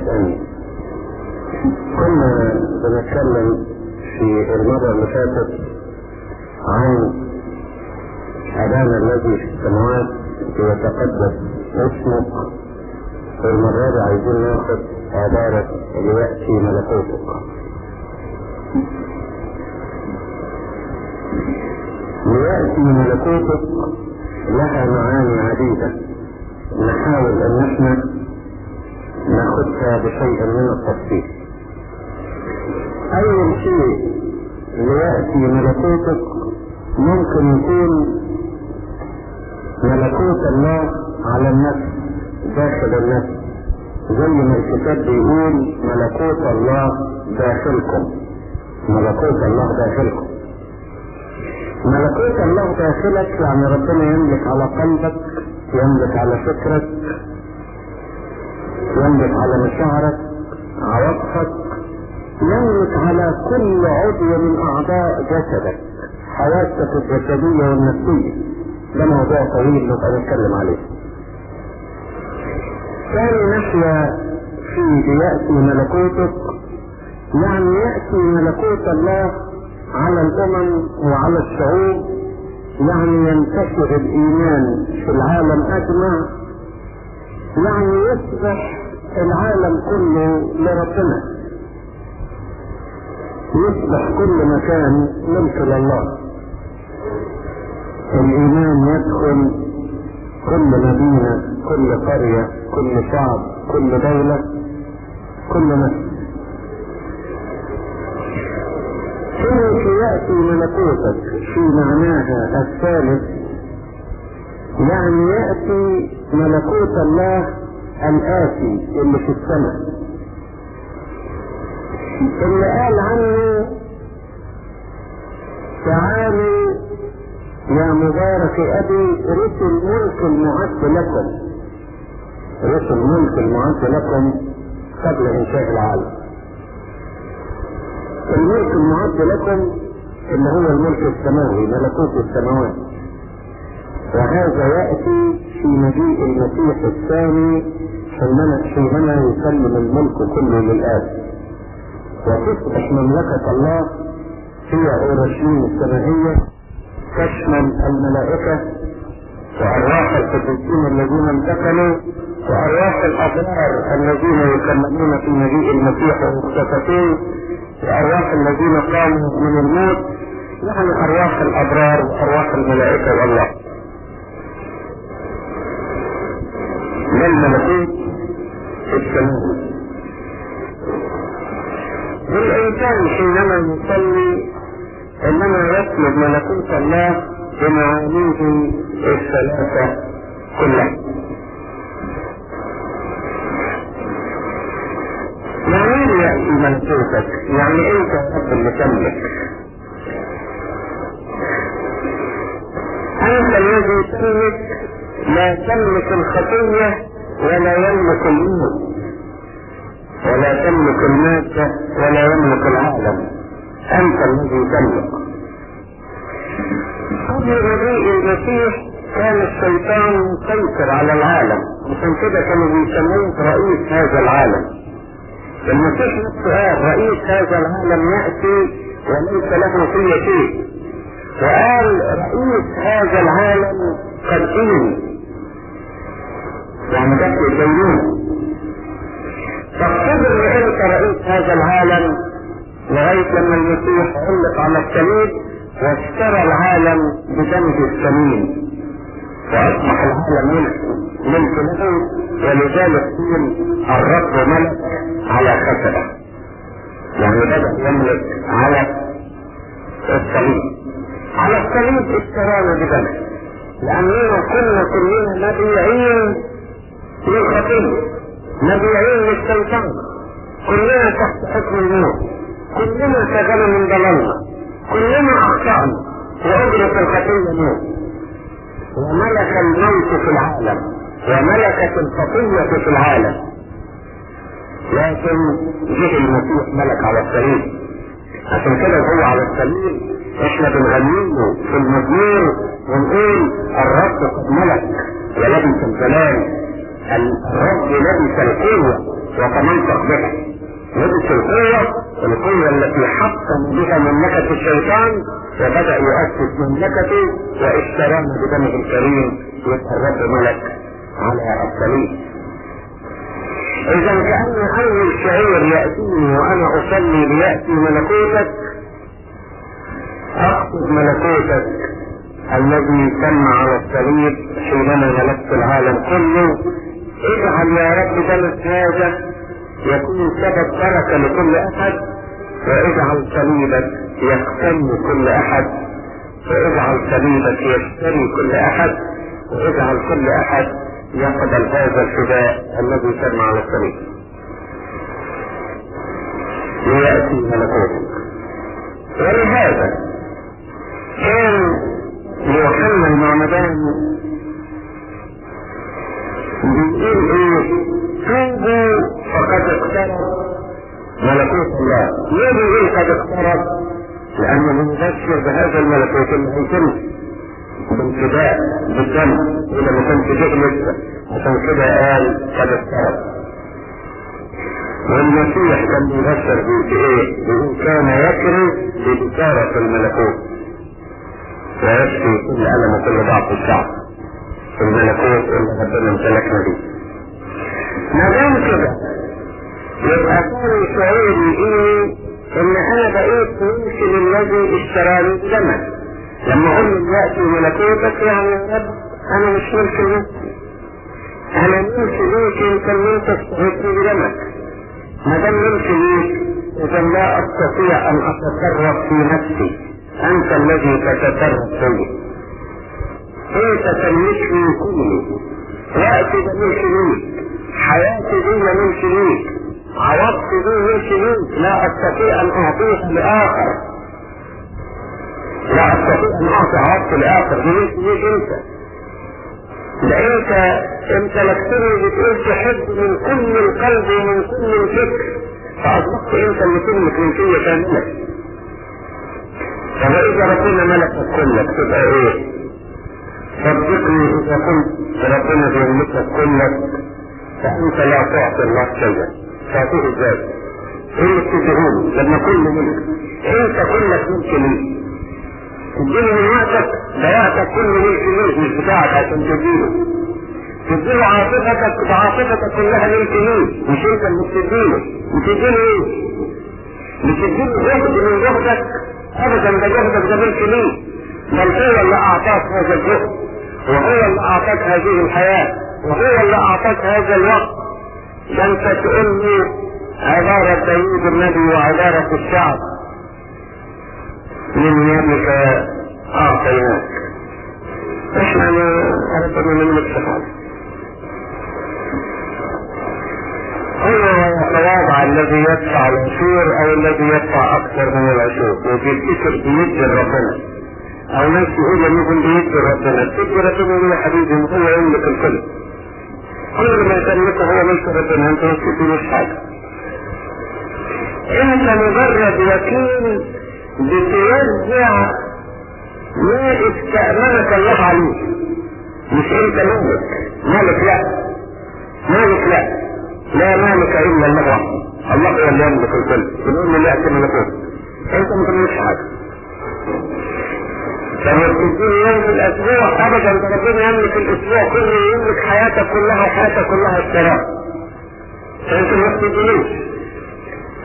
واحد امين كنا بنتكلم في المرة اللي فاتت عن أبانا الذي في السماوات يتقدس اسمك. والمرة دي عايزين ناخد عبارة ليأتي ملكوتك. ليأتي ملكوتك لها معاني عديدة. نحاول أن إحنا ناخدها بشيء من التفصيل. اول شيء ليأتي ملكوتك ممكن يكون ملكوت الله على النفس داخل النفس. زي ما الكتاب بيقول ملكوت الله داخلكم. ملكوت الله داخلكم. ملكوت الله داخلك يعني ربنا يملك على قلبك يملك على فكرك يملك على مشاعرك عواطفك يملك على كل عضو من أعضاء جسدك حواسك الجسدية والنفسية. ده موضوع طويل نبقى نتكلم عليه. ثاني ناحية في يأتي ملكوتك يعني يأتي ملكوت الله على الأمم وعلى الشعوب يعني ينتشر الإيمان في العالم أجمع يعني يصبح العالم كله لربنا. يصبح كل مكان ملك لله الإيمان يدخل كل مدينة كل قرية كل شعب كل دولة كل نفس كيف يأتي ملكوتك في معناها الثالث؟ يعني يأتي ملكوت الله الآتي اللي في السماء. اللي قال عنه تعالوا يا مبارك أبي رث الملك المعد لكم. رث الملك المعد لكم قبل إنشاء العالم. الملك المعد لكم اللي هو الملك السماوي ملكوت السماوات. وهذا يأتي في مجيء المسيح الثاني حينما حينما يسلم الملك كله للآب. وتصبح مملكة الله هي أورشليم السماوية تشمل الملائكة وأرواح القديسين الذين انتقلوا وأرواح الأبرار الذين يكلمون في مجيء المسيح ومختطفين وأرواح الذين قاموا من الموت. يعني أرواح الأبرار وأرواح الملائكة والله. ما السماوي والإنسان حينما يصلي إنما يطلب ملكوت الله بمعانيه الثلاثة كلها يعني إيه يأتي ملكوتك؟ يعني أنت رب اللي تملك؟ أنت الذي تملك لا تملك الخطية ولا يملك الموت ولا تملك المادة ولا يملك العالم. أنت الذي تملك. قبل مجيء المسيح كان الشيطان مسيطر على العالم. عشان كده كانوا بيسموه رئيس هذا العالم. المسيح نفسه قال رئيس هذا العالم يأتي وليس له فيه. شيء وقال رئيس هذا العالم قد يعني ده فاقتدر انت رئيس هذا العالم لغاية لما المسيح علق على الصليب واشترى العالم بدمه الثمين واصبح العالم ملك ملك له ولذلك قيل الرب ملك على خشبة. يعني بدأ يملك على الصليب على الصليب اشترانا بدمه لأننا كنا كلنا مبيعين للخطية مبيعين للشيطان. كلنا تحت حكم الموت. كلنا شغلنا من ضلالنا كلنا أخطأنا. وأجرة الخطية موت وملك الموت في العالم. وملكت الخطية في العالم. لكن جه المسيح ملك على الصليب عشان كده هو على الصليب إحنا بنغنيه في المزمور. ونقول الرب قد ملك ولبس الجلال. الرب لبس القوة. وتمنطق بها لبس القوة القوة التي حطم بها مملكة الشيطان وبدأ يؤسس مملكته واشتراها بدمه الكريم يتهرب ملك على الصليب إذا كأن أول شعور يأتيني وأنا أصلي ليأتي ملكوتك أقصد ملكوتك الذي تم على الصليب حينما ملكت العالم كله. اجعل يا رب دمك هذا يكون سبب بركة لكل أحد واجعل صليبك يقتني كل أحد. واجعل صليبك يشتري كل أحد واجعل كل أحد يقبل هذا الفداء الذي تم على الصليب ليأتي ملكوتك. ولهذا كان يوحنا المعمدان بيقول إيه توبوا فقد اقترب ملكوت الله. ليه بيقول قد اقترب لأنه مبشر بهذا الملكوت اللي هيتم بالفداء بالدم. إلى ما كانش جه عشان كده قال قد اقترب والمسيح كان بيبشر بإيه؟ بيقول كان يكرز ببشارة الملكوت. ويشفي كل ألم وكل ضعف الشعب. الملكوت اللي ربنا امتلكنا بيه. ما دام كده يبقى كان شعوري إيه إن أنا بقيت ممكن الذي اشتراني بدمك لما أقول يأتي ملكوتك يعني يا رب أنا مش ملك نفسي أنا ملك ليك اللي انت استهدتني بدمك ما دام ملك ليك إذا لا أستطيع أن أتصرف في نفسي. أنت الذي تتصرف فيه انت تملكني كلي وقتي ده ملك ليك. حياتي دي ملك ليك. عوضت ملك ليك لا أستطيع أن اعطيها لآخر. لا أستطيع أن أعطي عوضت لآخر. ملك ليك أنت؟ ده انت امتلكتني بتقول تحب من كل القلب ومن كل الفكر. فاصبحت أنت اللي تملك ملكيه كامله فإذا ربنا ملكك كلك تبقى إيه؟ صدقني إذا كنت ربنا بيملكك كلك فأنت لا تعطي الله شيئا. تعطيه إزاي؟ إيه اللي لما كل ملك انت كلك ملك ليه تديله من وقتك وقتك كله ملك ليك مش بتاعك عشان تديله تديله عاطفتك بعاطفتك كلها ملك ليك مش أنت اللي بتديله بتديله إيه؟ بتديله جهد من جهدك ابدا ده جهدك ده ملك ليه بل هو اللي أعطاك هذا الجهد. وهو اللي أعطاك هذه الحياة. وهو اللي أعطاك هذا الوقت. تقول لي عبارة داوود النبي وعبارة الشعب. من يدك أعطيناك. إحنا ما ربنا من الاتفاق؟ هو التواضع الذي يدفع العشور أو الذي يدفع أكثر من العشور وبيفتكر بيد ربنا. أو ناس يقول بيد ربنا بيد ربنا. يقول يا حبيبي هو يملك الكل كل ما تملكه هو ملك ربنا انت ما تديلوش حاجة. انت مجرد وكيل بتوزع ما استأمنك الله عليه. مش أنت مالك مالك لا. مالك لا. لا مالك إلا الله. الله هو اللي يملك الكل. بنقول له لا تملكه أنت ما تملكش حاجة. لما تديني يوم في الأسبوع ابدا ربنا يملك الأسبوع كله يملك حياتك كلها وحياتك كلها اشتراك فأنت ما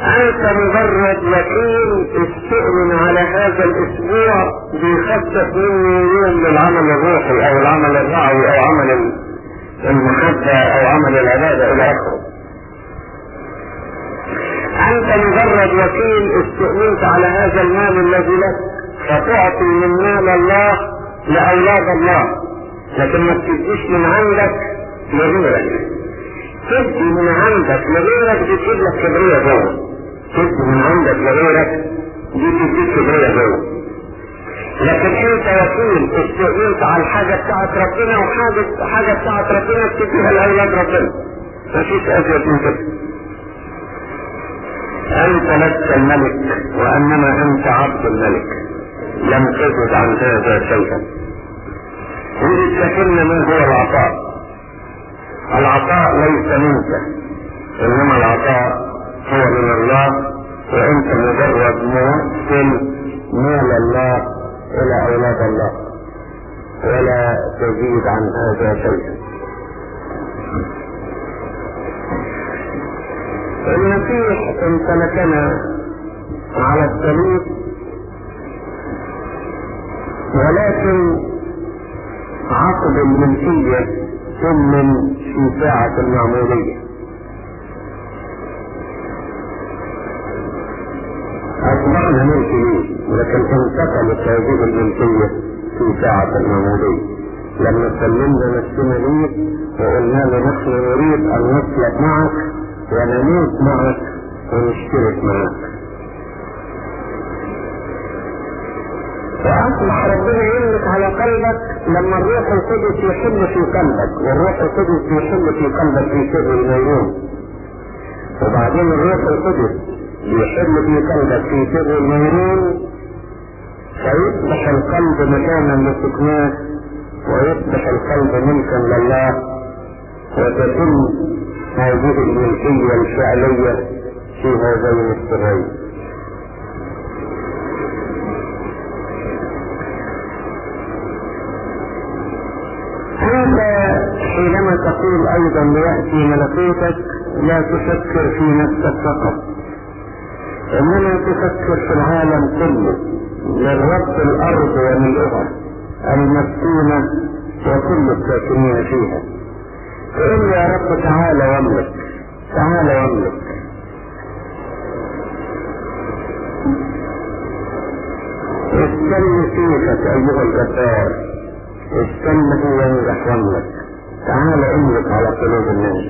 أنت مجرد وكيل استؤمن على هذا الأسبوع بيخصص مني يوم للعمل الروحي أو العمل الرعوي أو عمل المحبة أو عمل العبادة إلى آخره. أنت مجرد وكيل استؤمنت على هذا المال الذي لك. فتعطي من مال الله لاولاد الله. لكن ما تديش من عندك لغيرك تدي من عندك لغيرك بتجيب لك كبرية. جوه تدي من عندك لغيرك دي تديك كبرية. جوه لكن انت وكيل استؤمنت على الحاجة بتاعت ربنا وحاجة حاجة بتاعت ربنا تديها لأولاد ربنا. مفيش أزيد من كده. أنت لست الملك وإنما أنت عبد الملك. لم تزد عن هذا شيئا. ولتكن ما هو العطاء. العطاء ليس منك. إنما العطاء هو من الله وأنت مجرد موصل مال الله إلى أولاد الله. ولا تزيد عن هذا شيئا. المسيح امتلكنا على الصليب ولكن عقد الملكية ثمن في ساعة المعمودية أصبحنا ليه لكن انتقلت هذه الملكية في ساعة المعمودية لما سلمنا نفسنا ليه وقلنا له نحن نريد أن نصلب معك ونموت معك ونشترك معك. واصبح ربنا يملك على قلبك لما الروح القدس يحل في قلبك والروح القدس يحل في قلبك في سر الميمون وبعدين الروح القدس يحل في قلبك في سر الميمون فيصبح القلب مكانا لسكناه ويصبح القلب ملكا لله. وتتم هذه الملكية الفعلية في هذين السرين. حينما تقول أيضا ليأتي ملكوتك لا تفكر في نفسك فقط. إنما تفكر في العالم كله للرب الأرض وملئها المسكونة وكل الساكنين فيها. تقول يا رب تعالى واملك تعالى واملك. استنى سيفك أيها الجبار استنه وينجح واملك. تعال املك على قلوب الناس.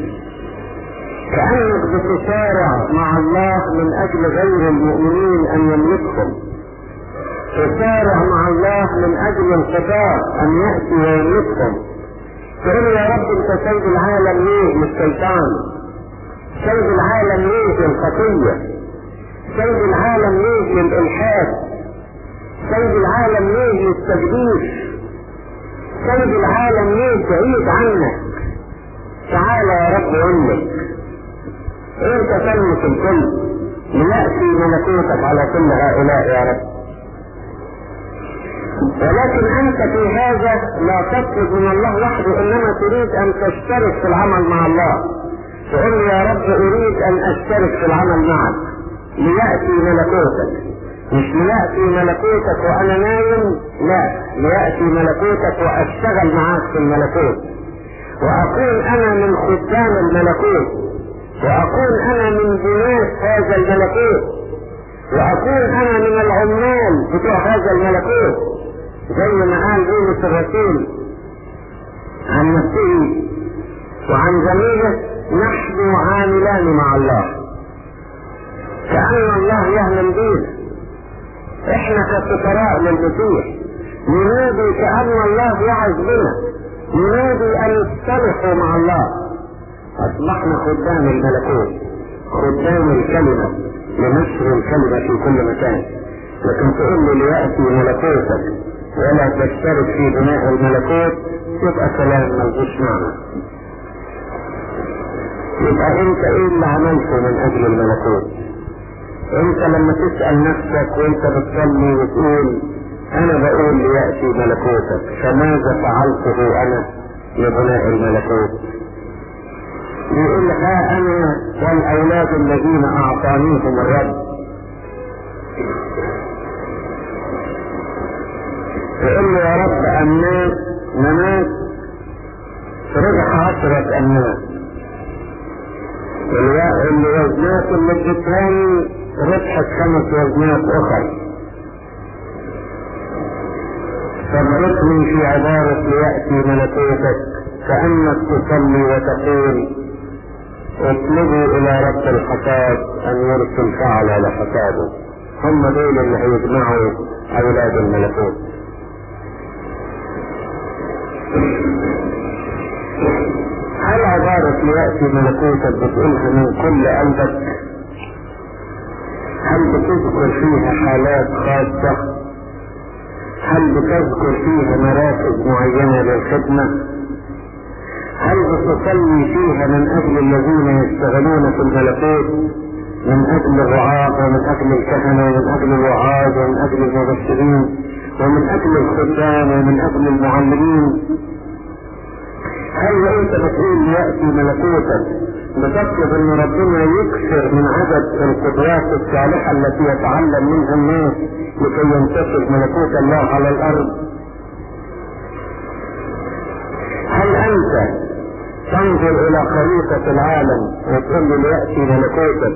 كأنك بتسارع مع الله من أجل غير المؤمنين أن يملكهم. تسارع مع الله من أجل الخطاة أن يأتي ويملكهم. تقول يا رب أنت سيد العالم ليه للشيطان سيد العالم ليه للخطية سيد العالم ليه للإلحاد سيد العالم ليه للتجديد سيد العالم ليه بعيد عنك تعالى يا رب أمك انت تملك الكل. ليأتي ملكوتك على كل هؤلاء يا رب. ولكن أنت في هذا لا تطلب من الله وحده إنما تريد أن تشترك في العمل مع الله. تقول يا رب أريد أن أشترك في العمل معك. ليأتي ملكوتك. مش ليأتي ملكوتك وأنا نايم لا ليأتي ملكوتك وأشتغل معاك في الملكوت. واكون أنا من خدام الملكوت. واكون أنا من بناة هذا الملكوت. واكون أنا من العمال بتوع هذا الملكوت. زي ما قال بولس الرسول عن نفسه وعن زميله نحن عاملان مع الله. كأن الله يعلم بينا إحنا كسفراء للمسيح. ننادي كأن الله يعز بنا. ننادي أن نصطلحوا مع الله. أصبحنا خدام الملكوت. خدام الكلمة. لنشر الكلمة في كل مكان. لكن تقول لي ليأتي ملكوتك. ولا تشترك في بناء الملكوت. يبقى كلام ملهوش معنى يبقى أنت إيه اللي عملته من أجل الملكوت؟ انت لما تسأل نفسك وانت بتصلي وتقول أنا بقول ليأتي ملكوتك فماذا فعلته أنا لبناء الملكوت؟ يقول ها أنا والأولاد الذين أعطانيهم الرب. يقول له يا رب الناس مناس رجع عشرة الناس اللي وزنات اللي اديتهاني ربحت خمس وزنات أخرى. ثبتني في عبارة ليأتي ملكوتك كأنك تصلي وتقول اطلبوا إلى رب الحصاد أن يرسل فعل لحصاده هم دول اللي هيجمعوا أولاد الملكوت. هل عبارة ليأتي ملكوتك بتقولها من كل قلبك. هل بتذكر فيها حالات خاصة؟ هل بتذكر فيها مراكز معينة للخدمة؟ هل بتصلي فيها من أجل الذين يشتغلون في الملكوت؟ من أجل الرعاة ومن أجل الكهنة ومن أجل الوعاظ ومن أجل المبشرين ومن أجل الخدام ومن أجل المعلمين؟ هل وانت بتقول يأتي ملكوتك بتطلب أن ربنا يكثر من عدد القدرات الصالحة التي يتعلم منها الناس لكي ينتشر ملكوت الله على الأرض. هل أنت تنظر إلى خريطة العالم وتقول له يأتي ملكوتك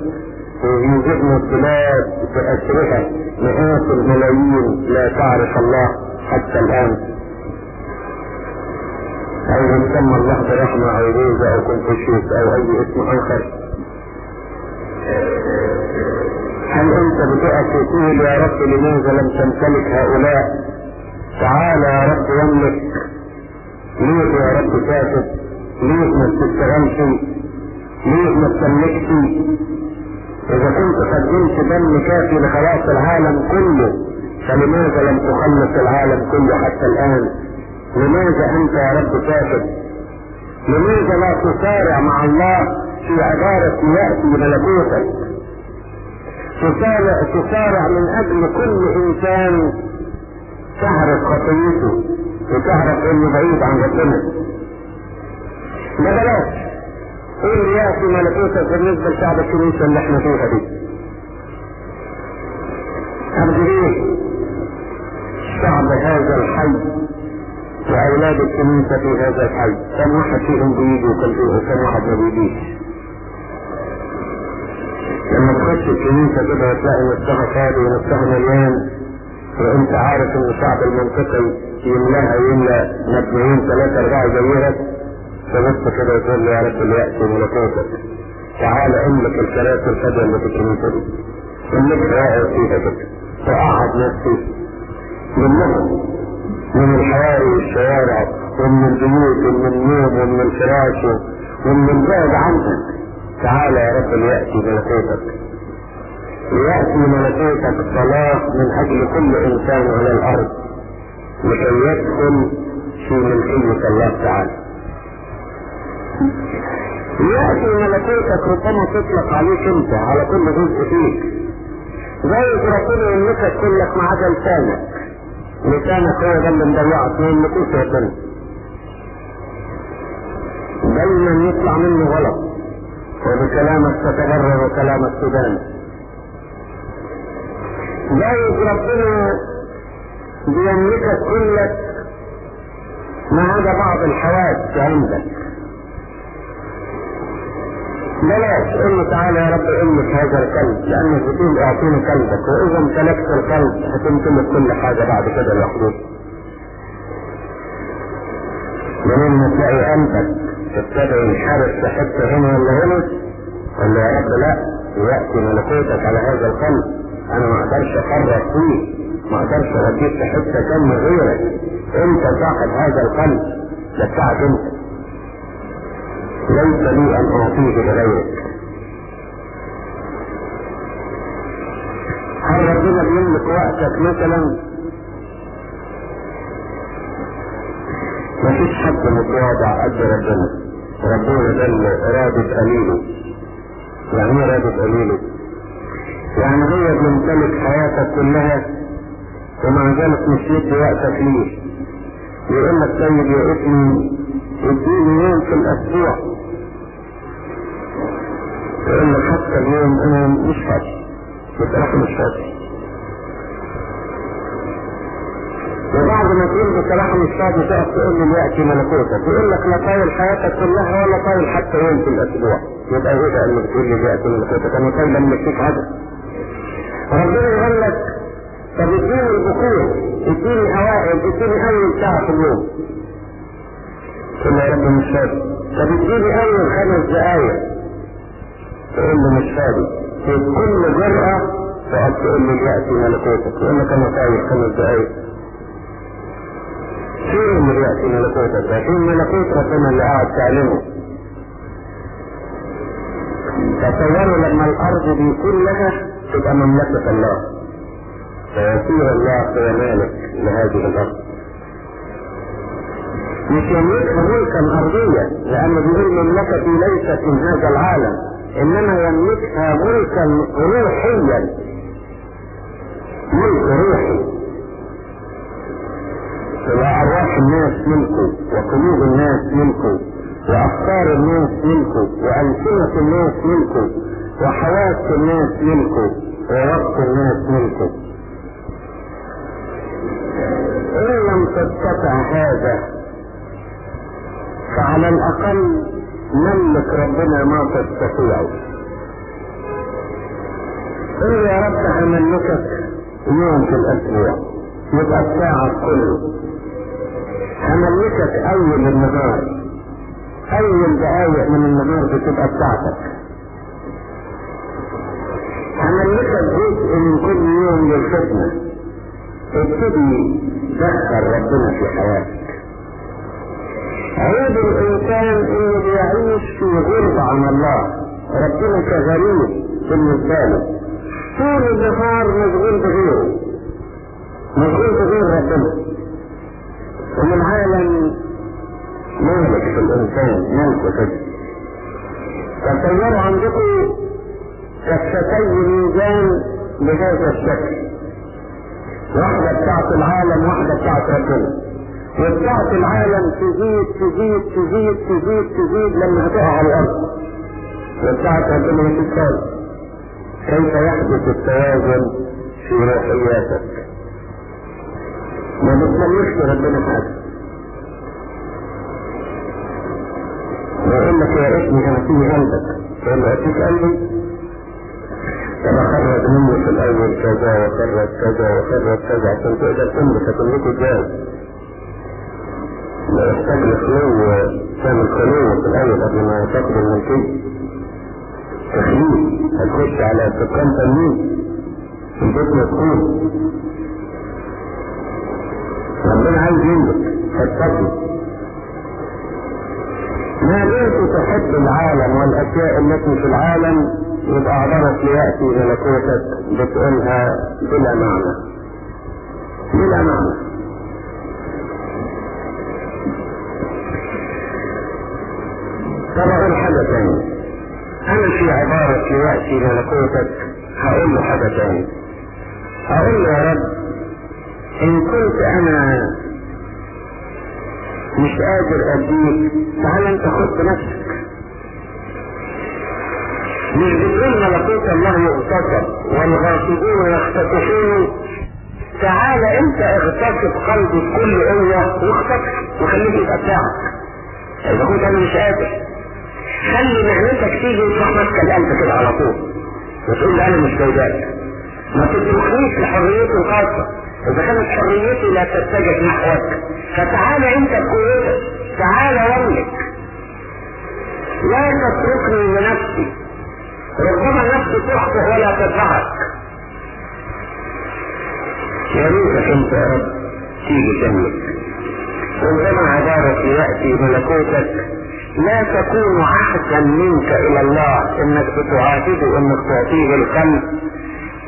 ويوجدنا البلاد بأسرها مئات الملايين لا تعرف الله حتى الآن؟ أو يسمى الله برحمة أو روزة أو كونفوشيوس أو أي اسم آخر. هل أنت بتقف وتقول يا رب لماذا لم تمتلك هؤلاء؟ تعال يا رب يملك. ليه يا رب ساكت ليه ما بتشتغلش ليه ما بتملكش إذا كنت قدمت دم كافي لخلاص العالم كله فلماذا لم تخلص العالم كله حتى الآن؟ لماذا أنت يا رب ساكت لماذا لا تصارع مع الله في عبارة يأتي ملكوتك تصارع, تصارع من أجل كل إنسان تعرف خطيته وتعرف انه بعيد عن ربنا. ده بلاش اللي ياتي ملكوتك بالنسبة لشعب الكنيسة اللي إحنا فيها دي. ارجو إيه شعب هذا الحي واولاد الكنيسه في هذا الحي. كم واحد فيهم بيجي وكم واحد ما بيجيش؟ لما تخش الكنيسه كده تلاقي نفسها فاضي ونفسها مليان وانت عارف إن الشعب المنطقي يملاها يملا مبنيين ثلاثة أربعة زيها تبص كده وتقول له يا رب اللي يأتي ملكوتك. تعال املك الكراسي الفجر اللي في الكنيسة دي املك راعي فيها كده وقعد نفسي. منهم من الحواري والشوارع ومن البيوت ومن النوم ومن الفراش ومن البعد عنك تعال يا رب ليأتي ملكوتك. ليأتي ملكوتك صلاة من أجل كل إنسان على الأرض. لكي يدخل في ملكية الله تعالى. يأتي ملكوتك ربما تطلق عليك أنت على كل جزء فيك. زي ربنا يملكك كلك ما عدا لسانك لسانك هو ده اللي مضيعك ما يملكوش ربنا دايما يطلع منه غلط. وبكلامك تتبرر وكلامك تبان جايز ربنا بيملكك كلك ما عدا بعض الحواس عندك. بلاش قل له تعالى يا رب املك هذا الكلب لانك بتقول أعطيني كلبك وإذا امتلكت الكلب هتمتلك كل حاجة بعد كده لوحدك منين ما تلاقي قلبك تبتدي ينحرف في حتة هنا ولا هنا؟ ولا يا رب لا ياتي ملكوتك على هذا القلب. أنا ما أقدرش افرط فيه. ما أقدرش اوديك في حتة تانية غيرك. أنت صاحب هذا القلب. ده بتاعك أنت. ليس لي أن أعطيه لغيرك هل ربنا بيملك وقتك مثلا؟ مفيش حد متواضع قد ربنا ربنا ده ارادة قليله يعني إيه ارادة قليله يعني هو بيمتلك حياتك كلها ومع ذلك مش يدي وقتك ليه. يقول لك طيب يا ابني اديني يوم في الأسبوع. لك حتى اليوم أنا مش فاضي بصراحه مش فاضي وبعد ما تقول بصراحة مش فاضي تقف تقول له يأتي ملكوتك. يقول لك لا طايل حياتك كلها ولا طايل حتى يوم في الأسبوع. يبقى إيه ده اللي بتقول لي يأتي ملكوتك؟ أنا طايل فيك عدد ربنا يقول لك طب اديني البخور اديني اوائل اديني اول ساعة في اليوم. له يا رب مش فاضي طب اديني اول خمس دقايق. تقول له مش فاضي في كل جرأة تقعد تقول له يأتي ملكوتك لك أنا طاير خمس دقايق فين اللي يأتي ملكوتك فين ملكوت ربنا اللي قاعد تعلمه. تصوروا لما الأرض دي كلها تبقى مملكة الله. فيصير الله هو مالك لهذه الأرض. مش يملكها ملكا ارضيا لأنه بيقول مملكتي ليست من هذا العالم. إنما يملكها ملكا روحيا. ملك روحي. وارواح الناس ملكه وقلوب الناس ملكه وأفكار الناس ملكه وألسنة الناس ملكه وحواس الناس ملكه ووقت الناس ملكه إن لم تستطع هذا فعلى الأقل ملك ربنا ما تستطيعه قل يا رب هملكك يوم في الأسبوع يبقى الساعة كله. هملكك أول النهار أول دقايق من النهار بتبقى بتاعتك. هملكك جزء من كل يوم للخدمة. ابتدي دخل ربنا في حياتك. عيب الإنسان إنه بيعيش في غربة عن الله. ربنا كغريب بالنسبة له طول النهار مشغول بغيره. مشغول بغير ربنا. ومن العالم مالك في الإنسان مالك كده تصوروا عندكم كفتي ميزان بهذا الشكل. واحدة بتاعت العالم واحدة بتاعت ربنا. وبتاعت العالم تزيد تزيد تزيد تزيد تزيد لما هتقع على الأرض. وبتاعت ربنا تتساوي كيف يحدث التوازن في روحياتك ما بتملكش ربنا حاجة ويقول لك يا ابني أنا في قلبك له اتيك قلبي طب اخرج منه في الأول كذا وخرج كذا وخرج كذا عشان تقدر تملك هتملكه إزاي لا يحتاج لخلو تعمل خلو في الأول قبل ما تاخد الملكية تخليل هتخش على سكان تنمية البيت مسؤول ربنا عايز يملك فاتقي ما دمت تحب العالم والاشياء التي في العالم يبقى عبرت ليأتي ملكوتك بتقولها بلا معنى. بلا معنى. طب أقول حاجة تانية أنا في عبارة ليأتي ملكوتك هقول له تانية هقول له يا رب إن كنت أنا مش قادر أديك تعال أنت خد نفسك؟ مش بتقول ملكوت الله يغتصب والغاصبون يختطفون. تعال أنت اغتصب قلبي بكل قوة واختطف وخليك يبقى بتاعك. إذا كنت أنا مش قادر. خلي مهنتك تيجي وتروح ماسكه القلب كده على طول. وتقول لي أنا مش جايباك ما تتركنيش لحريتي الخاصة. إذا كانت حريتي لا تتجه نحوك فتعال انت بقوتك تعال واملك. لا تتركني لنفسي. ربما نفسي تخطئ ولا تدفعك يا ريتك أنت يا رب. تيجي تملك. ربما عبارة يأتي ملكوتك. لا تكون عهدا منك إلى الله إنك بتعاتبه إنك تعطيه القلب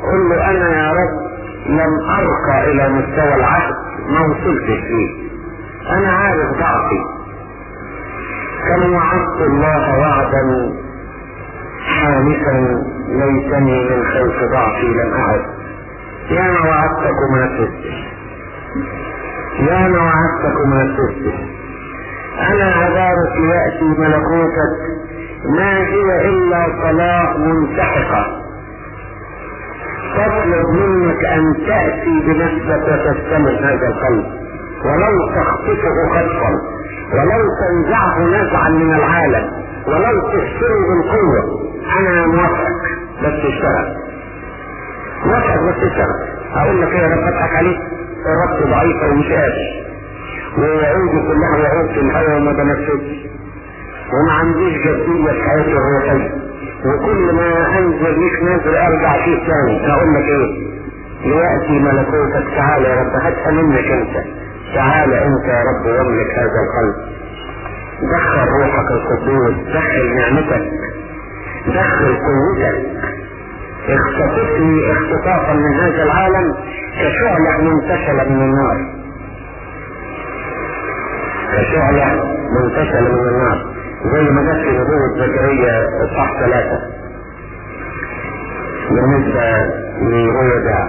قل له أنا يا رب لم أرقى إلى مستوى العهد ما وصلتش فيه. أنا عارف ضعفي. كم وعدت الله وعدا حامسا ليتني من خوف ضعفي لم أعد. يا ما وعدتك وما يا ما وعدتك وما أنا عبارة يأتي ملكوتك. ما هي إلا صلاة منسحقة. تطلب منك أن تأتي بنفسك وتستمر هذا القلب. ولو تخطفه خطفا. ولو تنزعه نزعا من العالم. ولو تكسره بالقوة. أنا موافقك بس اشتغل. موافقك بس اشتغل. هقول لك إيه أنا بضحك عليك ارادتي ضعيفة ومش قادر وعودي كلها وعود في الهوى وما بنفذش وما عنديش جدية في حياتي الروحية وكل ما أنزل ليك نازل أرجع فيه ثاني أقول لك إيه؟ ليأتي ملكوتك. تعالى يا رب هاتها منك أنت. تعالى أنت يا رب واملك هذا القلب. دخل روحك القدوس. دخل نعمتك. دخل قوتك. اختطفني اختطافا من هذا العالم كشعلة منتشلة من النار. كشعلة منتشلة من النار زي ما جت في نبوة زكريا إصحاح ثلاثة. بالنسبة لرؤيا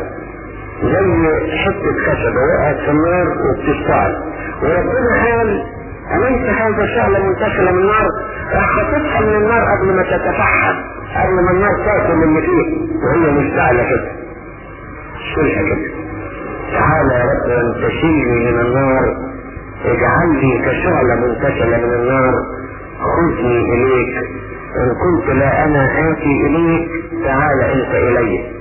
زي حتة خشبة وقعت في النار وبتشتعل. وربنا قال أليس هذا شعلة منتشلة من النار؟ راح خطفها من النار قبل ما تتفحم قبل ما النار تأكل اللي فيه. وهي مشتعلة كده. شيلها كده. تعالى يا رب أن تشيلني من النار اجعل لي كشعلة منتشلة من النار. خذني إليك. إن كنت لا أنا آتي إليك. تعال أنت إلي.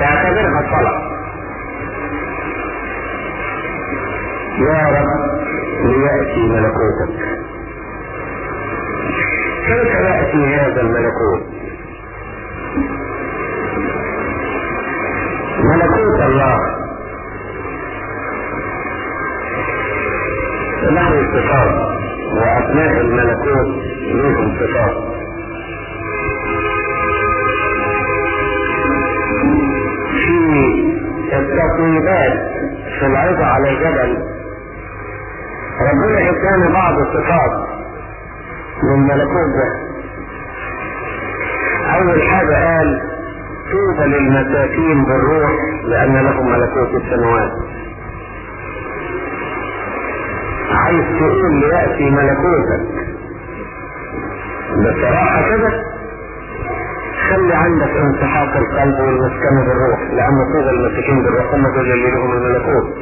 تعتبرها صلاة يا رب ليأتي ملكوتك. كيف يأتي هذا الملكوت؟ ملكوت الله. له صفات وأبناء الملكوت لهم صفات في التطويبات في العظة على الجبل ربنا ادانا بعض الصفات من ملكوت ده. أول حاجة قال طوبى للمساكين بالروح لأن لهم ملكوت السماوات. عايز تقول ليأتي ملكوتك. بصراحة كده خلي عندك انسحاق القلب والمسكنة بالروح لأن طوبى المساكين بالروح هم دول اللي لهم الملكوت.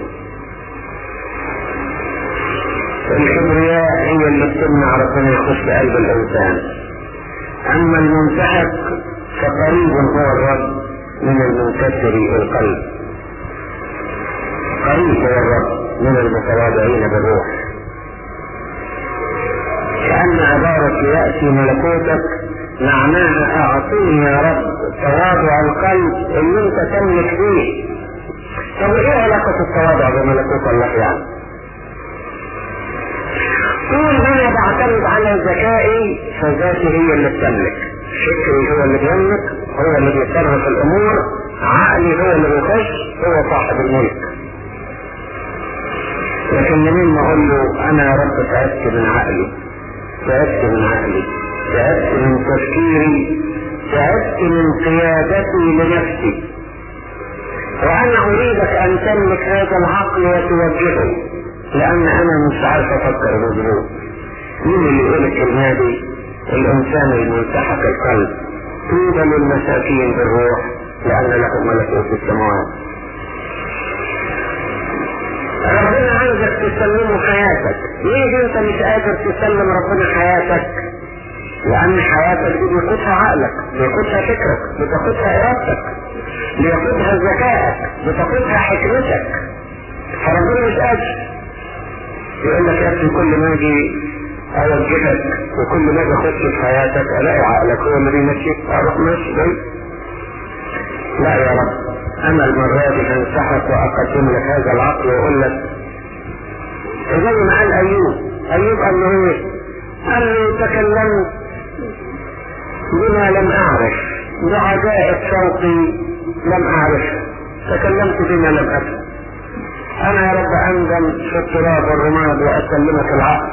الكبرياء هي اللي بتمنع ربنا يخش قلب الإنسان. أما المنسحق فقريب هو الرب من المنكسر القلب. قريب هو الرب من المتواضعين بالروح كأن عبارة يأتي ملكوتك. معناها أعطيني يا رب. تواضع القلب اللي أنت تملك فيه طب إيه علاقة التواضع بملكوت الله يعني؟ طول ما أنا بعتمد على ذكائي فذاتي هي اللي بتملك فكري هو اللي بيملك هو اللي بيتصرف الأمور عقلي هو اللي بيخش هو صاحب الملك. لكن منين ما أقول له أنا يا رب تعبت من عقلي؟ تعبت من عقلي تعبت من تفكيري تعبت من قيادتي لنفسي. وأنا أريدك أن تملك هذا العقل وتوجهه لأن أنا مش عارف أفكر بظروف. مين اللي يقول الكلمة دي الإنسان المنسحق القلب. طوبى للمساكين بالروح لأن لهم ملكوت السماوات. ربنا عايزك تسلمه حياتك. ليه أنت مش قادر تسلم ربنا حياتك؟ لأن حياتك دي بياخدها عقلك بياخدها فكرك بتاخدها إرادتك بياخدها ذكائك بتاخدها حكمتك. فربنا مش قادر. يقول لك يا ابني كل ما أجي اوجهك وكل ما أجي اخش في حياتك ألاقي عقلك هو اللي بيمشيك أروح ماشي لا يا رب. أنا المرة دي هنسحك واقدم لك هذا العقل واقول لك. زي ما قال أيوب ايوب قال له إيه؟ قال له تكلمت بما لم أعرف. بعجائب صوتي لم أعرف. تكلمت بما لم افهم أنا يا رب اندم في التراب والرماد وأسلمك العقل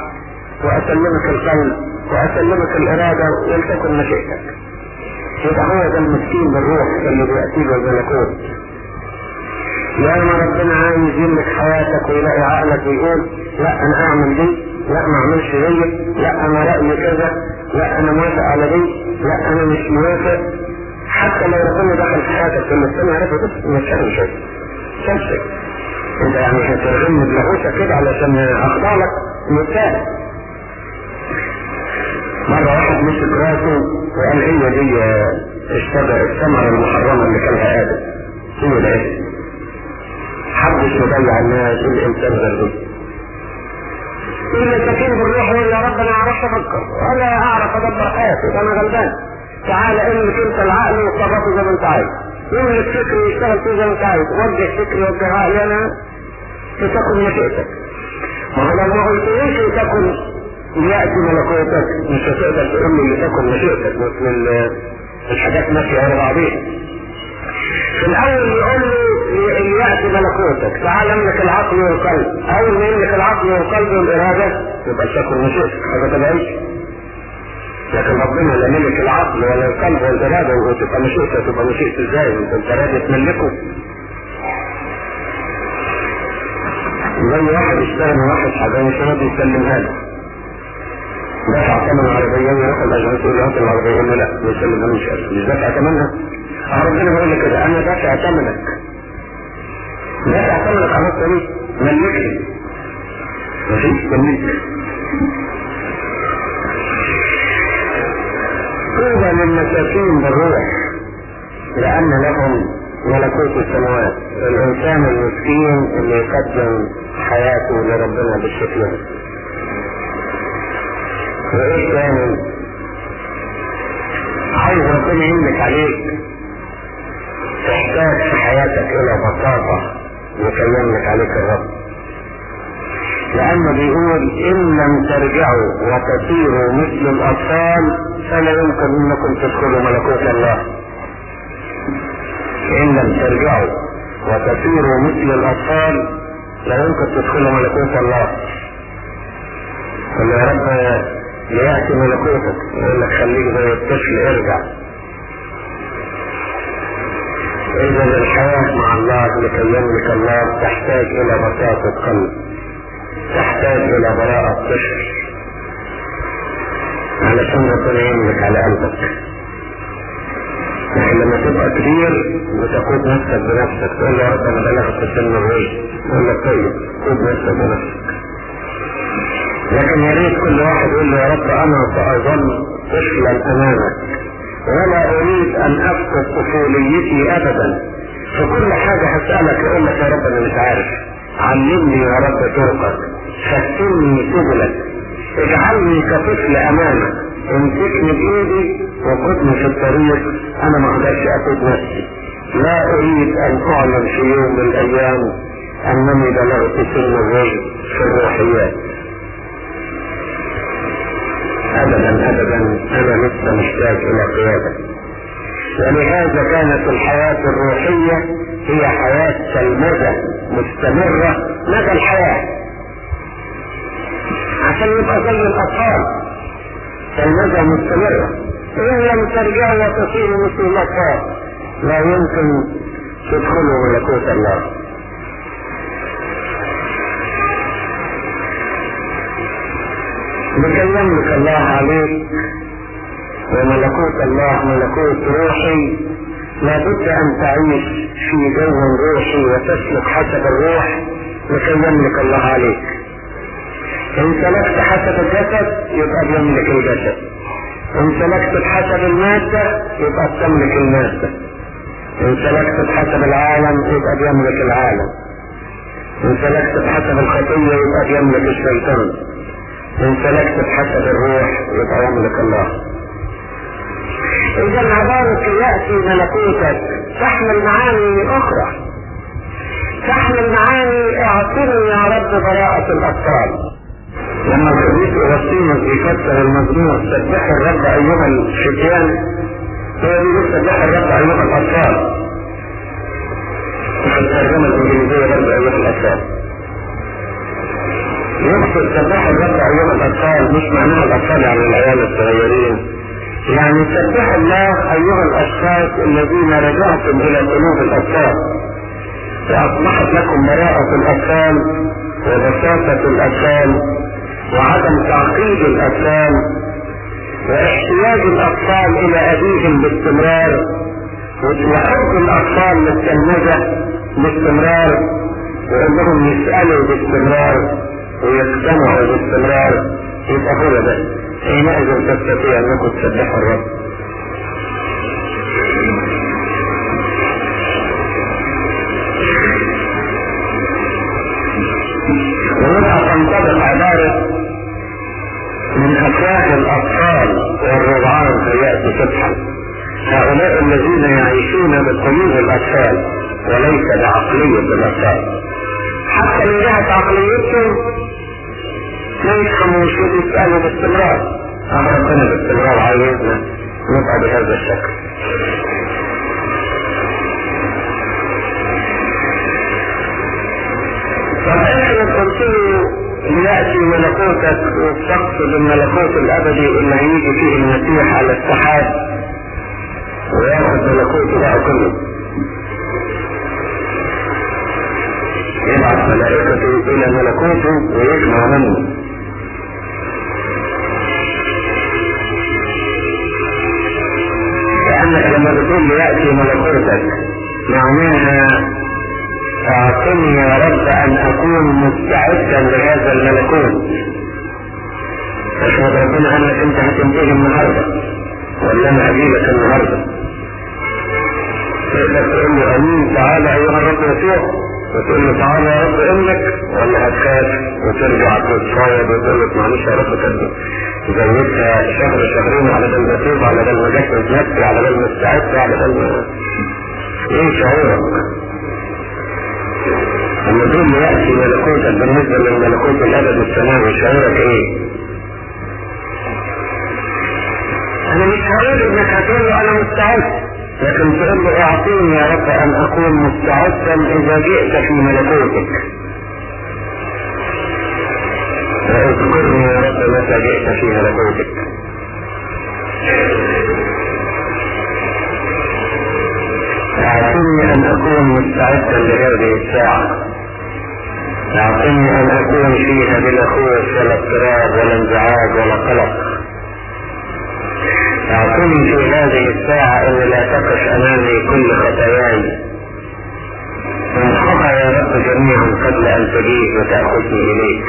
وأسلمك القلب وأسلمك الإرادة ولتكن مشيئتك. يبقى هو ده المسكين بالروح اللي بيأتي له الملكوت يا ما ربنا عايز يملك حياتك ويلاقي عقلك ويقول لا أنا أعمل دي لا ما أعملش دي لا أنا رأيي كذا لا أنا موافق على دي لا أنا مش موافق. حتى لو ربنا دخل في حياتك في المجتمع عرفت بس مش هعمل شيء. تمسك. انت يعني هترغم بلاغوتك كده علشان اخضع لك. مثال مرة واحد مسك راسه وقال هي دي اشتبه الثمرة المحرمة اللي كانها آدم هي ده إيه؟ حدش يضيع الناس الإنسان غير دي؟ إلا سكين بالروح يقول يا رب أنا أعرفش أفكر ولا أعرف أدبر حياتي أنا غلبان. تعال املك أنت العقل وتصرفه زي ما أنت عايز. املك فكري واشتغل فيه زي ما أنت عايز. وجه فكري وجه عقلي أنا تكن مشيئتك. ما هو لو ما قلتليش تكن يأتي ملكوتك مش هتقدر تقول لي لتكن مشيئتك مثل الحاجات ماشية ورا بعضيها في الأول يقول له اللي يأتي ملكوتك تعال املك العقل والقلب. أول ما يملك العقل والقلب والإرادة يبقى تكون مشيئتك هذا تبعيش لكن ربنا لا ملك العقل ولا القلب والإرادة وتبقى مشيئتك تبقى مشيئته إزاي؟ انت راضي تملكه. زي واحد من واحد حاجة مش راضي يسلمها له. دفع ثمن العربية الأجهزة يقول له هات العربية يقول له لا ما يسلمها مش مش دفع ثمنها ربنا بيقول لك كده أنا دافع ثمنك دافع ثمنك على الطريق ملكني مفيش تمليك طوبى للمساكين بالروح لأن لهم ملكوت السماوات الإنسان المسكين اللي يقدم حياته لربنا بالشكل ده وإيه تاني عايز ربنا يملك عليك تحتاج في حياتك إلى بساطة لكي يملك عليك الرب. لأنه بيقول إن لم ترجعوا وتصيروا مثل الأطفال فلا يمكن أنكم تدخلوا ملكوت الله. إن لم ترجعوا وتصيروا مثل الأطفال لا يمكن تدخلوا ملكوت الله. قل يا رب ليأتي ملكوتك يقول لك خليك زي الطفل ارجع. إذا الحياة مع الله لكي يملك الله تحتاج إلى بساطة قلب تحتاج إلى براءة طفل علشان ربنا يملك على قلبك. لكن لما تبقى كبير وتقود نفسك بنفسك. تقول يا رب أنا بلغت سن الرشد يقول لك طيب خد نفسك بنفسك. لكن يا ريت كل واحد يقول له يا رب أنا ساظل طفلا امامك ولا أريد أن أفقد طفوليتي ابدا. في كل حاجة هسألك أقول لك يا رب أنا مش عارف. علمني يا رب طرقك. فهمني سبلك. اجعلني كطفل امامك امسكني بإيدي وقدني في الطريق. أنا ما أقدرش اقود نفسي. لا أريد أن أعلن في يوم من الأيام أنني بلغت سن الرشد في الروحيات. ابدا ابدا أنا لسه محتاج إلى قيادة. ولهذا كانت الحياة الروحية هي حياة كالمدى مستمرة مدى الحياة. عشان يبقى زي الأطفال. كالمدى مستمرة. إن لم ترجعوا وتصيروا مثل الأطفال لا يمكن تدخلوا ملكوت الله. يملك الله عليك وملكوت الله ملكوت روحي. لابد أن تعيش في جو روحي وتسلك حسب الروح. يملك الله عليك. إن سلكت حسب الجسد يبقى بيملك الجسد. إن سلكت بحسب المادة يبقى بتملك المادة. إن سلكت بحسب العالم يبقى بيملك العالم. إن سلكت بحسب الخطية يبقى بيملك الشيطان. إن سلكت بحسب الروح يبقى يملك الله. إذا عبارة يأتي ملكوتك. تحمل معاني أخرى. تحمل معاني اعطني يا رب براءة الأطفال. لما القديس اغسطينوس بيفسر المزمور سبح الرب أيها الفتيان هو بيقول سبح الرب أيها الأطفال. في الترجمة الانجليزية برضه أيها الأطفال. يقصد سبح الرب ايها الأطفال مش معناها الأطفال يعني العيال الصغيرين. يعني سبح الله أيها الأشخاص الذين رجعتم إلى قلوب الأطفال. وأصبحت لكم براءة الأطفال وبساطة الأطفال وعدم تعقيد الأطفال واحتياج الأطفال إلى أبيهم باستمرار وحب الأطفال للتلمذة باستمرار وأنهم يسألوا باستمرار. ويقتنعوا باستمرار يبقى هو ده. حينئذ تستطيع انكم تسبحوا الرب ومنها تنطبق عبارة من أفراد الأطفال والرضعان فيأتي سبحا هؤلاء الذين يعيشون بقلوب الأطفال وليس بعقلية الأطفال. حتى من جهة عقليتهم يفهم موجود السؤال باستمرار. أما ربنا باستمرار عايزنا نبقى بهذا الشكل. فكيف تنصره ليأتي ملكوتك وتقصد الملكوت الأبدي اللي يجي فيه المسيح على السحاب ويأخذ ملكوته بقى كله. يبعث ملائكته إلى ملكوته ويجمع منه. ان اكون مستعدا لهذا الملكوت. أشهد ربنا أنك أنت هتنتهي النهارده ولا أنا اجيبك النهارده. تقدر تقول له امين تعالى أيها الرب يسوع وتقول له تعالى يا رب إنك ولا هتخاف وترجع تتصايد وتقول له معلش يا رب كده. زودتها شهر شهرين على بال ما على بال ما جت على بال ما على بال ما إيه شعورك؟ لما تقول يأتي ملكوتك بالنسبة للملكوت الأبد السماوي شعورك إيه؟ أنا مش هقول إنك هتقول له أنا مستعد. لكن تقول له أعطيني يا رب أن أكون مستعدا إذا جئت في ملكوتك. فاذكرني يا رب متى جئت في ملكوتك. أعطني أن أكون مستعدا لهذه الساعة. أكون فيها بلا خوف ولا اضطراب ولا انزعاج ولا قلق. أعطني في هذه الساعة أن لا تقف أمامي كل خطاياي. وانحقها يا رب جميعا قبل أن تجيء وتأخذني إليك.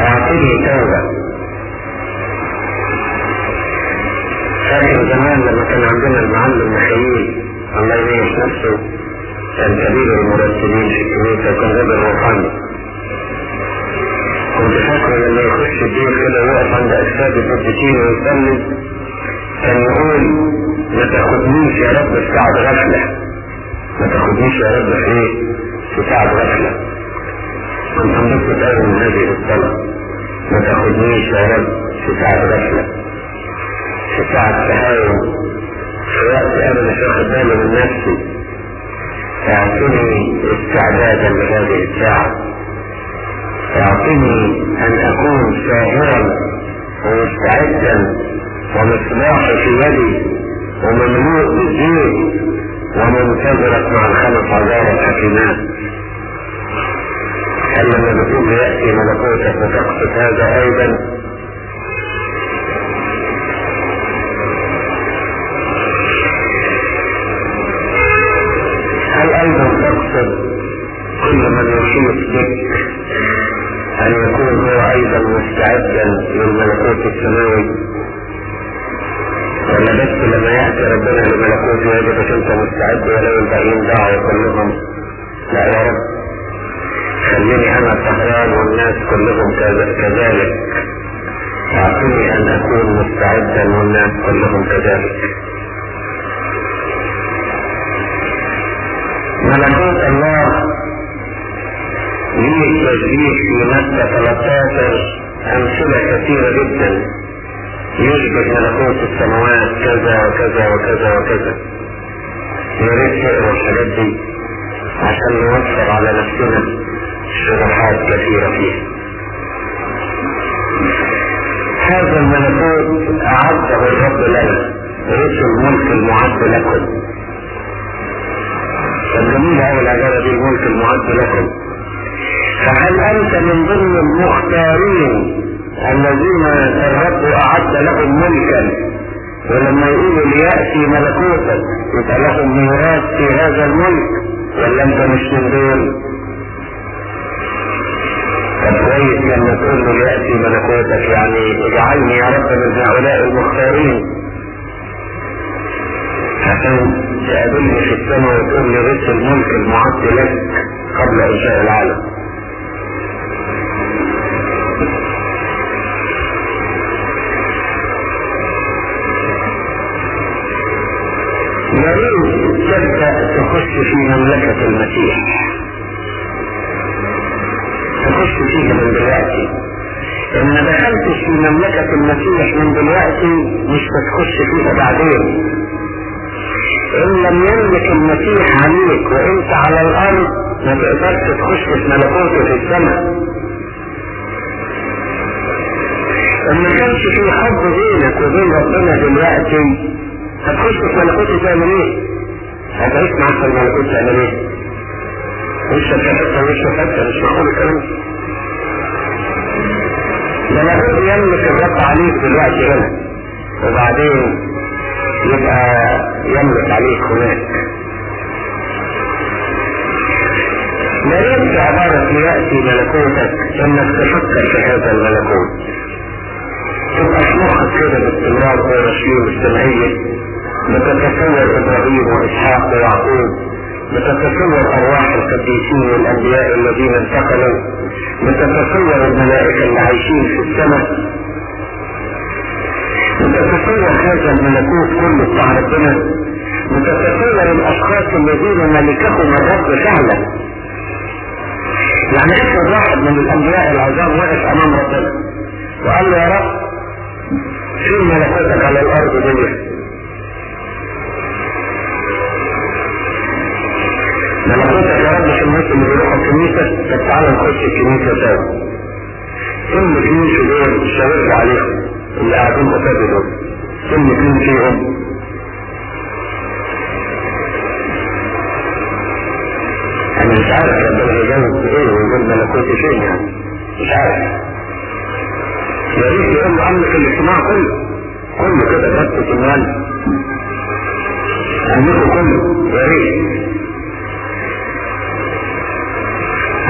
أعطني توبة. فاكر زمان لما كان عندنا المعلم مخيل الله يعيش نفسه. كان كبير المرتبين في الكنيسة وكان رجل روحاني كنت فاكر لما يخش الدين كده ويقف عند أجساد القديسين ويصلي كان يقول ما تاخدنيش يا رب في ساعة غفلة. ما تاخدنيش يا رب في إيه؟ في ساعة غفلة. كنت انبسط قوي من هذه الصلاة ما تاخدنيش يا رب في ساعة غفلة. في ساعة تهاون. في وقت أنا مش واخد بالي من نفسي. اعطني استعدادا لهذه الساعة. اعطني أن أكون ساهرا ومستعدا ومصباح في يدي ومملوء بالزيت ومنتظرك مع الخمس عذار الحكيمات هل لما بتقول يأتي ملكوتك وتقصد هذا أيضا؟ الباقيين دعوة كلهم. لا يا رب. خليني أنا سهران والناس كلهم كذلك. أعطني أن أكون مستعدا والناس كلهم كذلك. ملكوت الله. ليه تشبيه في مادة 13 أمثلة كثيرة جدا. يشبه ملكوت السماوات كذا وكذا وكذا وكذا. تقرا الحاجات دي عشان نوفر على نفسنا شروحات كثيرة فيه هذا الملكوت أعده الرب لنا ريش الملك المعد لكم. فالجميلة أول العجالة دي الملك المعد لكم. فهل أنت من ضمن المختارين الذين الرب أعد لهم ملكا؟ ولما يقولوا ليأتي ملكوتك يبقى لهم ميراث في هذا الملك ولا أنت مش من دول؟ كويس لما تقول له ليأتي ملكوتك يعني اجعلني يا رب من هؤلاء المختارين عشان تقابلني في السماء وتقول لي رث الملك المعد لك قبل إنشاء العالم ريت تبدا تخش في مملكة المسيح. تخش فيها من دلوقتي. ان ما دخلتش في مملكة المسيح من دلوقتي مش هتخش فيها بعدين. إن لم يملك المسيح عليك وإنت على الأرض ما تقدرش تخش في ملكوته في السماء. ان ما كانش في حب بينك وبين ربنا دلوقتي هتخش في ملكوته تعمل إيه؟ هتعيش معاك في الملكوت تعمل إيه؟ مش هتفتح مش هتفتح مش معقول الكلام ده لابد يملك الرب عليك دلوقتي هنا وبعدين يبقى يملك عليك هناك لا يبقى عبارة ليأتي ملكوتك انك تفكر في هذا الملكوت تبقى في مخك كده باستمرار هو رشيد السمعية بتتصور إبراهيم وإسحاق ويعقوب بتتصور أرواح القديسين والأنبياء الذين انتقلوا بتتصور الملائكة اللي عايشين في السماء. بتتصور هذا الملكوت كله بتاع ربنا بتتصور الأشخاص الذين ملكهم الرب فعلا. يعني افرض واحد من الأنبياء العظام وقف أمام ربنا وقال له يا رب فين ملكوتك على الأرض دي؟ ملكوتك يا رب في الناس اللي بيروحوا الكنيسة طب تعالى نخش الكنيسة سوا. كل كنيسه دول شاوروا عليهم اللي قاعدين قصادي دول كل كنيسه فيهم. أنا مش عارف ربنا يجاوب إيه ويقول ملكوتي فين يعني. مش عارف. يا ريت يقول له أملك الاجتماع كله. كله كده بس المال. أملكه كله. يا ريت.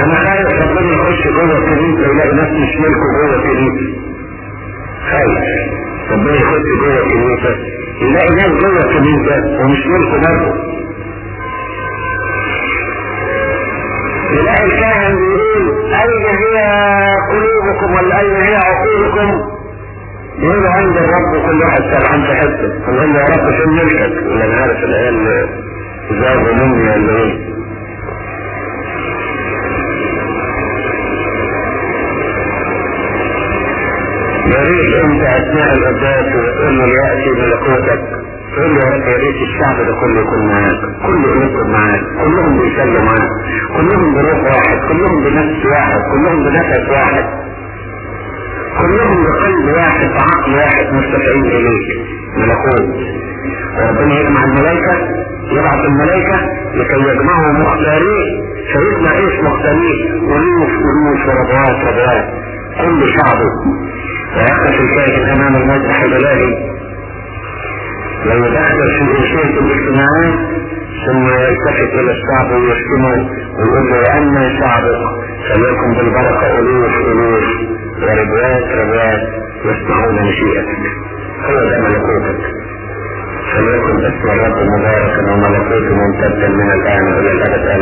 أنا خايف ربنا يخش جوه الكنيسه ويلاقي ناس مش ملكه جوه الكنيسه خايف ربنا يخش جوه الكنيسه يلاقي ناس جوه الكنيسه ومش ملكه برضه. يلاقي الكاهن بيقول أين هي قلوبكم ولا أين هي عقولكم؟ يقولوا عند الرب كل واحد سرحان في حتة يقول له يا رب فين ملكك ولا أنا عارف العيال زاغوا مني ولا إيه؟ يا ريت انت اثناء الغداء وتقول له يأتي ملكوتك. تقول له يا ريت الشعب ده كله يكون معاك كله يكون معاك كلهم بيصلوا معاك كلهم بروح واحد. كلهم بنفس واحد. كلهم بنفس واحد. كلهم بقلب واحد. وعقل واحد. مستفعين إليك. ملكوت. وربنا يجمع الملائكة. يبعث الملائكة. لكي يجمعوا مختارين فيجمع إيش مختارين ولوف ولوف وربوات ربوات كل شعبه ويقف الكائن أمام المذبح الالهي لو دخل في أنشطة الاجتماعات ثم يلتفت إلى الشعب ويشتمه ويقول له وأما شعبك فليكن بالبركة ألوف ألوف وربوات ربوات يسمعون مشيئتك. هو ده ملكوتك. فليكن اسم الرب مباركا وملكوته ممتدا من الآن